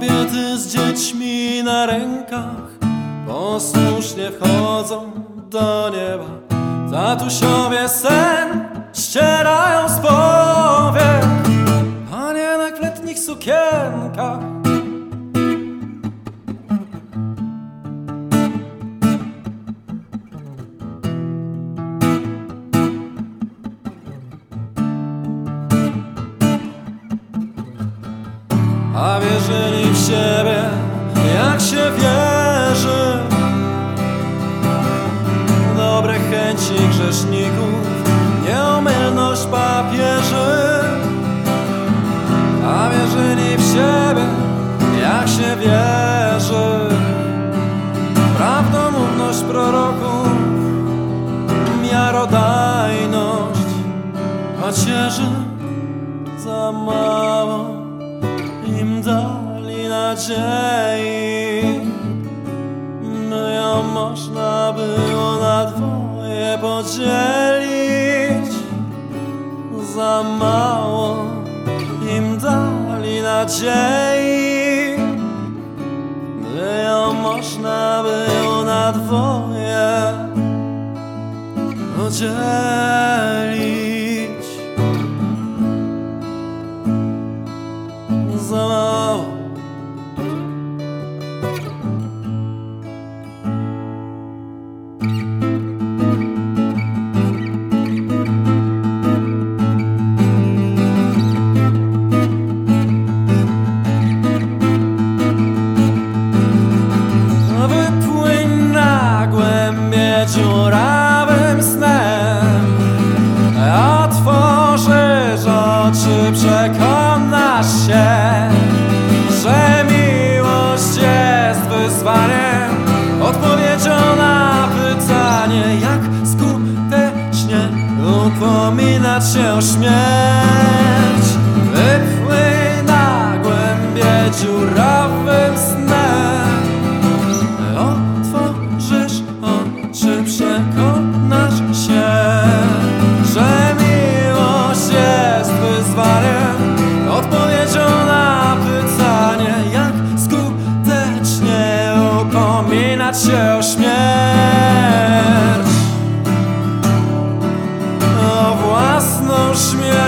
Kobiety z dziećmi na rękach posłusznie wchodzą do nieba. Tatusiowie sen ścierają z A wierzyli w siebie, jak się wierzy. Dobre chęci grzeszników, nieomylność papieży. A wierzyli w siebie, jak się wierzy. Prawdomówność proroków, miarodajność. Pacierzy za mało nadziei By ją można było na dwoje podzielić. Za mało im dali nadziei. By ją można było na dwoje podzielić upominać się o śmierć. Wypłyń na głębie dziurawym snem. Otworzysz oczy, przekonasz się, że miłość jest wyzwaniem, odpowiedzią na pytanie, jak skutecznie upominać się o śmierć. uśmiech